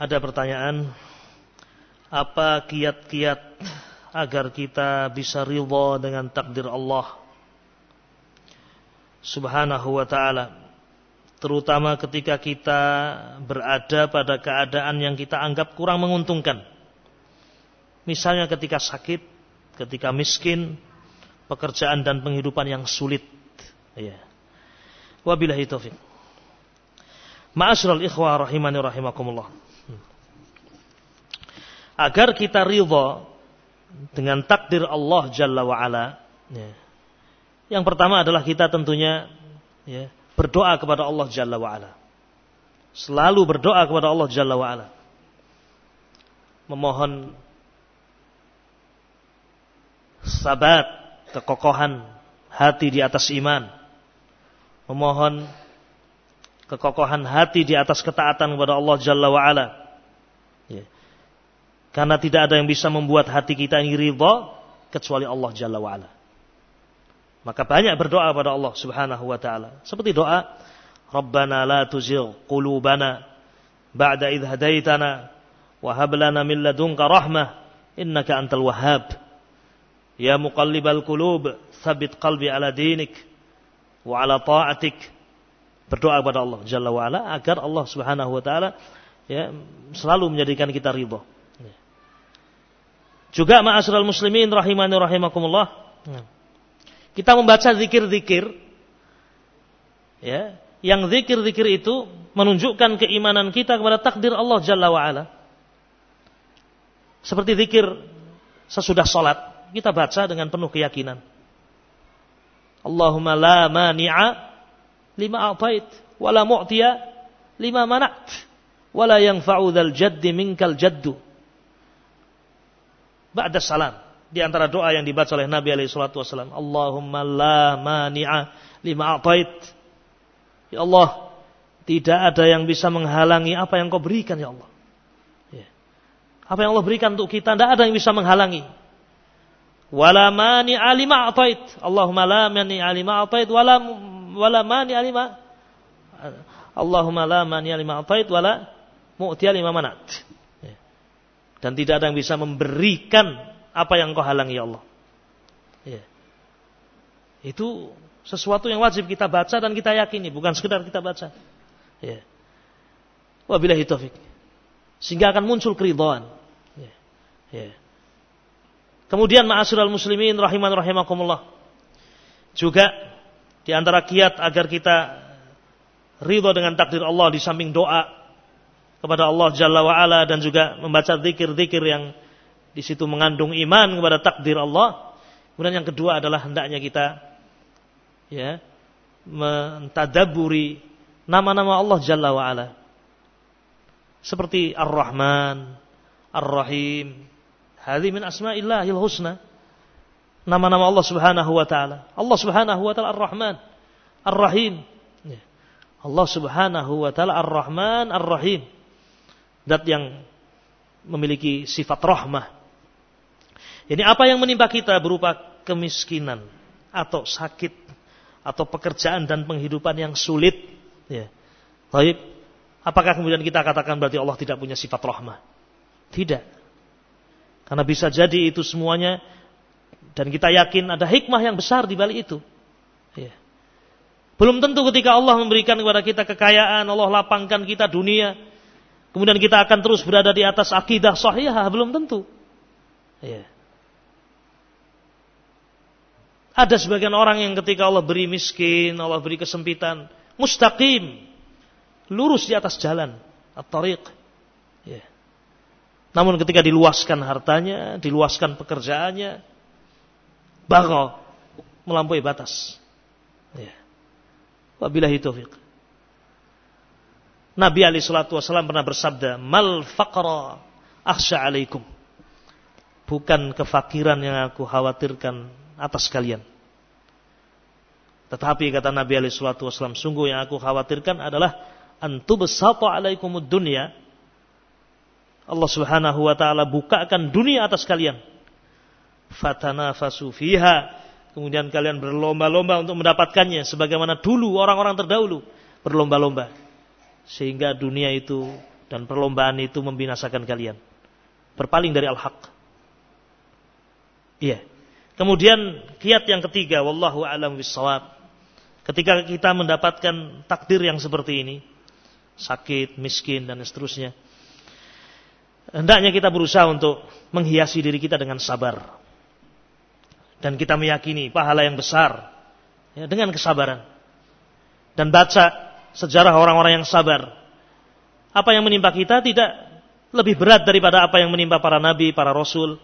Ada pertanyaan, apa kiat-kiat agar kita bisa ridha dengan takdir Allah Subhanahu wa taala? Terutama ketika kita berada pada keadaan yang kita anggap kurang menguntungkan. Misalnya ketika sakit, ketika miskin, pekerjaan dan penghidupan yang sulit. Ya. Wabillahi taufik. Ma'asyiral ikhwah rahimani rahimakumullah agar kita ridha dengan takdir Allah Jalla wa ala. Ya. Yang pertama adalah kita tentunya ya, berdoa kepada Allah Jalla wa ala. Selalu berdoa kepada Allah Jalla wa ala. Memohon sabat, kekokohan hati di atas iman. Memohon kekokohan hati di atas ketaatan kepada Allah Jalla wa ala. Ya. Karena tidak ada yang bisa membuat hati kita ini ridha kecuali Allah Jalla wa'ala. Maka banyak berdoa pada Allah Subhanahu wa taala. Seperti doa Rabbana la tuzigh qulubana ba'da idh hadaitana wa hab lana min ladunka rahmah innaka antal wahhab. Ya muqallibal qulub, tsabbit qalbi ala dinik wa ala ta'atik. Berdoa kepada Allah Jalla wa'ala agar Allah Subhanahu wa taala ya selalu menjadikan kita ridha. Juga ma'asyiral muslimin rahimani rahimakumullah. Kita membaca zikir-zikir ya, yang zikir-zikir itu menunjukkan keimanan kita kepada takdir Allah Jalla wa ala. Seperti zikir sesudah salat, kita baca dengan penuh keyakinan. Allahumma la mani'a lima a'tait wa la mu'tiya lima manat wa la yanfa'u dzal jaddi minkal jaddu ba'da salam. Di antara doa yang dibaca oleh Nabi alaihi salatu wasallam, Allahumma la mani'a lima a'tait. Ya Allah, tidak ada yang bisa menghalangi apa yang kau berikan ya Allah. Ya. Apa yang Allah berikan untuk kita, tidak ada yang bisa menghalangi. Wala mani'a lima a'tait. Allahumma la mani'a lima a'tait wala wala mani'a lima Allahumma la mani'a lima a'tait wala mu'tiya lima manat. Dan tidak ada yang bisa memberikan apa yang kau halangi ya Allah. Ya. Itu sesuatu yang wajib kita baca dan kita yakini, bukan sekedar kita baca. Ya. Wabillahi taufik. Sehingga akan muncul keridhaan. Ya. Ya. Kemudian ma'asyiral muslimin rahiman rahimakumullah. Juga di antara kiat agar kita ridho dengan takdir Allah di samping doa kepada Allah Jalla wa ala dan juga membaca zikir-zikir yang di situ mengandung iman kepada takdir Allah. Kemudian yang kedua adalah hendaknya kita ya mentadaburi nama-nama Allah Jalla wa ala. Seperti Ar-Rahman, Ar-Rahim. Hadhi min asma'illahil husna. Nama-nama Allah Subhanahu wa taala. Allah Subhanahu wa taala Ar-Rahman, Ar-Rahim. Ya. Allah Subhanahu wa taala Ar-Rahman, Ar-Rahim zat yang memiliki sifat rahmah. Ini apa yang menimpa kita berupa kemiskinan atau sakit atau pekerjaan dan penghidupan yang sulit. Ya. Baik. Apakah kemudian kita katakan berarti Allah tidak punya sifat rahmah? Tidak. Karena bisa jadi itu semuanya dan kita yakin ada hikmah yang besar di balik itu. Ya. Belum tentu ketika Allah memberikan kepada kita kekayaan, Allah lapangkan kita dunia, Kemudian kita akan terus berada di atas akidah sahihah, belum tentu. Ya. Ada sebagian orang yang ketika Allah beri miskin, Allah beri kesempitan, mustaqim, lurus di atas jalan, at-tariq. Ya. Namun ketika diluaskan hartanya, diluaskan pekerjaannya, bagal melampaui batas. Ya. Wabillahi taufiq. Nabi Ali Shallallahu Wasallam pernah bersabda, "Mal faqra akhsha alaikum." Bukan kefakiran yang aku khawatirkan atas kalian. Tetapi kata Nabi Ali Shallallahu Wasallam, sungguh yang aku khawatirkan adalah antu besata alaikumud dunia. Allah Subhanahu wa taala bukakan dunia atas kalian. Fatanafasu fiha. Kemudian kalian berlomba-lomba untuk mendapatkannya sebagaimana dulu orang-orang terdahulu berlomba-lomba sehingga dunia itu dan perlombaan itu membinasakan kalian. Berpaling dari al-haq. Iya. Kemudian kiat yang ketiga, wallahu a'lam bissawab. Ketika kita mendapatkan takdir yang seperti ini, sakit, miskin dan seterusnya, hendaknya kita berusaha untuk menghiasi diri kita dengan sabar. Dan kita meyakini pahala yang besar ya, dengan kesabaran. Dan baca sejarah orang-orang yang sabar. Apa yang menimpa kita tidak lebih berat daripada apa yang menimpa para nabi, para rasul,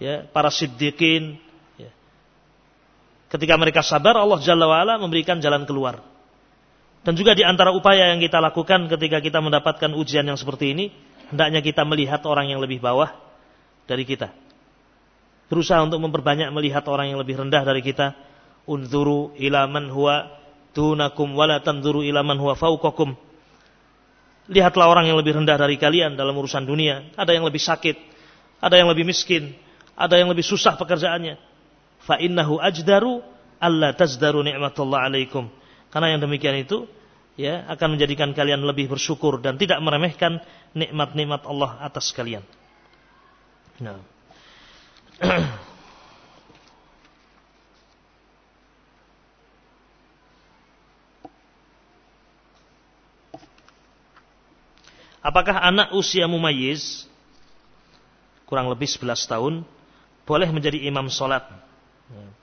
ya, para siddiqin, Ketika mereka sabar, Allah Jalla wa'ala memberikan jalan keluar. Dan juga di antara upaya yang kita lakukan ketika kita mendapatkan ujian yang seperti ini, hendaknya kita melihat orang yang lebih bawah dari kita. Berusaha untuk memperbanyak melihat orang yang lebih rendah dari kita. Unzuru ila man huwa dunakum wala tanzuru ila man huwa fauqakum. Lihatlah orang yang lebih rendah dari kalian dalam urusan dunia. Ada yang lebih sakit, ada yang lebih miskin, ada yang lebih susah pekerjaannya fa innahu ajdaru alla tazdaru ni'matullah alaikum. Karena yang demikian itu ya akan menjadikan kalian lebih bersyukur dan tidak meremehkan nikmat-nikmat Allah atas kalian. Nah. Apakah anak usia mumayyiz kurang lebih 11 tahun boleh menjadi imam solat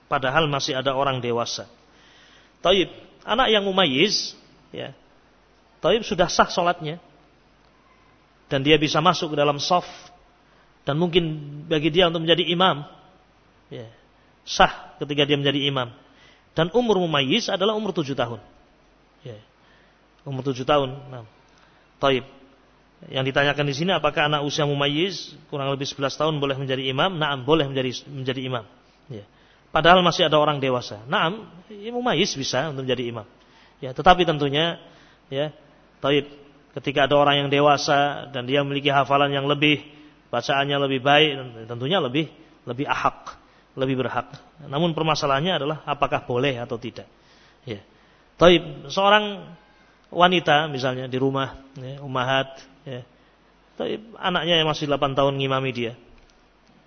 Padahal masih ada orang dewasa. Taib, anak yang mumayyiz, ya. Taib sudah sah sholatnya. Dan dia bisa masuk ke dalam soft. Dan mungkin bagi dia untuk menjadi imam. Ya. Sah ketika dia menjadi imam. Dan umur mumayyiz adalah umur tujuh tahun. Ya. Umur tujuh tahun. Nah. Taib. Yang ditanyakan di sini apakah anak usia mumayyiz kurang lebih 11 tahun boleh menjadi imam? Nah, boleh menjadi menjadi imam. Ya. Padahal masih ada orang dewasa. Naam, mumayyiz bisa untuk menjadi imam. Ya, tetapi tentunya ya, taib ketika ada orang yang dewasa dan dia memiliki hafalan yang lebih, bacaannya lebih baik, tentunya lebih lebih ahak, lebih berhak. Namun permasalahannya adalah apakah boleh atau tidak. Ya. Taib, seorang wanita misalnya di rumah, ya, umahat, ya. Taib, anaknya yang masih 8 tahun ngimami dia.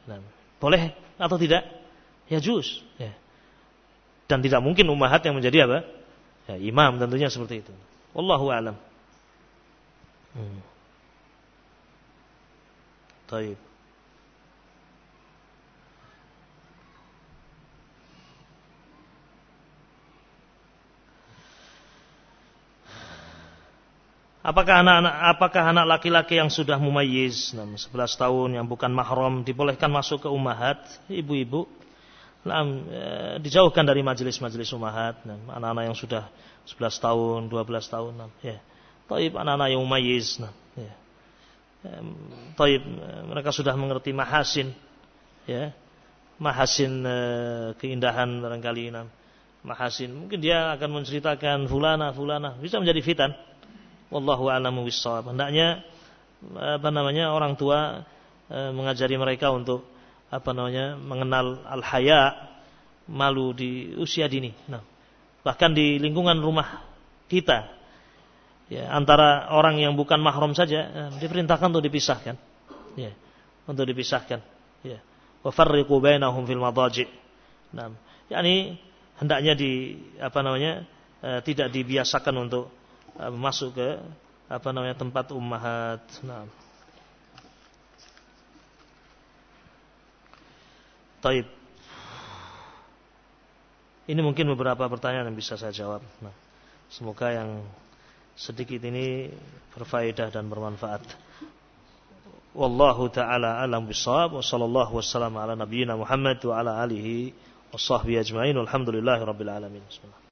Nah, boleh atau tidak? Ya juz. Ya. Dan tidak mungkin umahat yang menjadi apa? Ya, imam tentunya seperti itu. Wallahu alam. Hmm. Taib. Apakah anak-anak apakah anak laki-laki yang sudah mumayyiz 11 tahun yang bukan mahram dibolehkan masuk ke umahat ibu-ibu? nah, dijauhkan dari majelis-majelis umahat, anak-anak yang sudah 11 tahun, 12 tahun, nah, ya. Taib anak-anak yang umayyiz, nah, ya. Taib mereka sudah mengerti mahasin, ya. Mahasin keindahan barangkali mahasin. Mungkin dia akan menceritakan fulana fulana bisa menjadi fitan. Wallahu a'lamu bissawab. Hendaknya apa namanya orang tua mengajari mereka untuk apa namanya mengenal al haya malu di usia dini. Nah, bahkan di lingkungan rumah kita ya antara orang yang bukan mahram saja eh, diperintahkan untuk dipisahkan. Ya, untuk dipisahkan. Ya. Wa farriqu bainahum fil madaji. Nah, yakni hendaknya di apa namanya eh, tidak dibiasakan untuk masuk ke apa namanya tempat ummahat. Nah, Taib. Ini mungkin beberapa pertanyaan yang bisa saya jawab. Nah, semoga yang sedikit ini berfaedah dan bermanfaat. Wallahu taala alam bisawab wa sallallahu wasallam ala nabiyyina Muhammad wa ala alihi wa sahbihi ajmain. Alhamdulillahirabbil alamin. Bismillah.